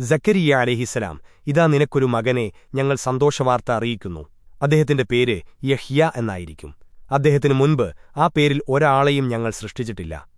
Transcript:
ജക്കരിയ അലഹിസലാം ഇതാ നിനക്കൊരു മകനെ ഞങ്ങൾ സന്തോഷവാർത്ത അറിയിക്കുന്നു. അദ്ദേഹത്തിന്റെ പേര് യഹ്യ എന്നായിരിക്കും. അദ്ദേഹത്തിനു മുൻപ് ആ പേരിൽ ഒരാളെയും ഞങ്ങൾ സൃഷ്ടിച്ചിട്ടില്ല.